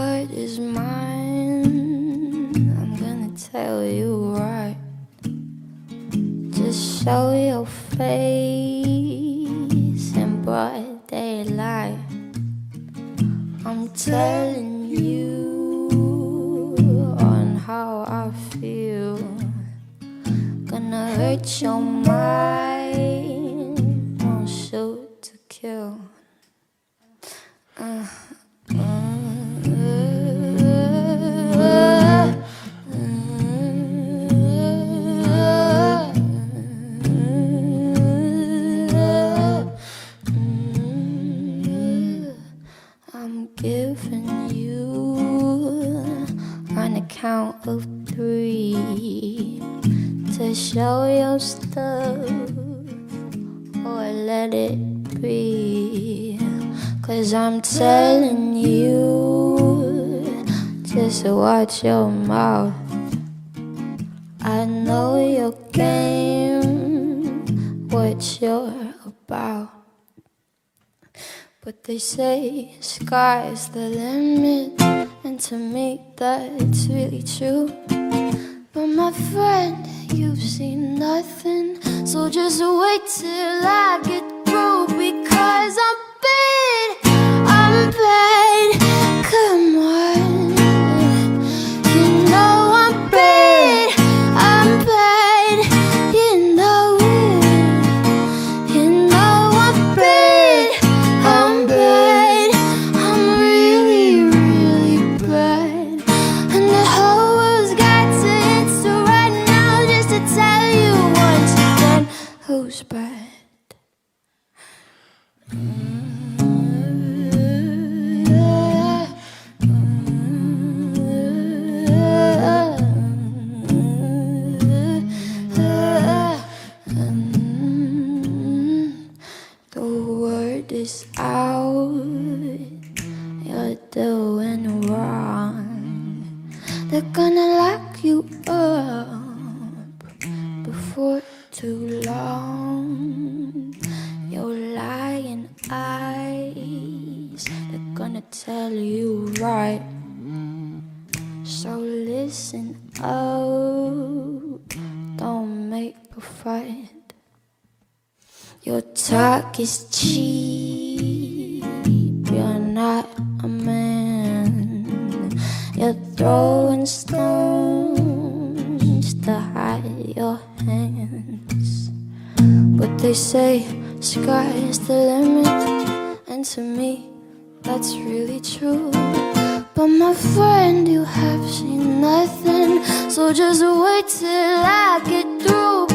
what is mine, I'm gonna tell you right. Just show your face in broad daylight. I'm telling you on how I feel. Gonna hurt your mind. Count of three to show your stuff or let it be. Cause I'm telling you, just watch your mouth. I know your game, what you're about. But they say sky's the limit, to me that's really true. But my friend, you've seen nothing, so just wait till I get The word is out, you're doing wrong. They're gonna lock you up too long. Your lying eyes, they're gonna tell you right. So listen up, don't make a fight. Your talk is cheap, you're not a man. You're throwing stones they say sky is the limit, and to me, that's really true. But my friend, you have seen nothing, so just wait till I get through.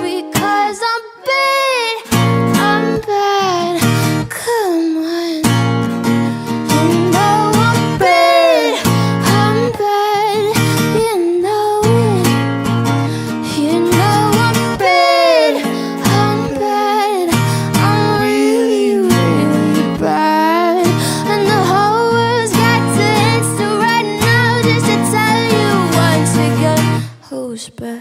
whisper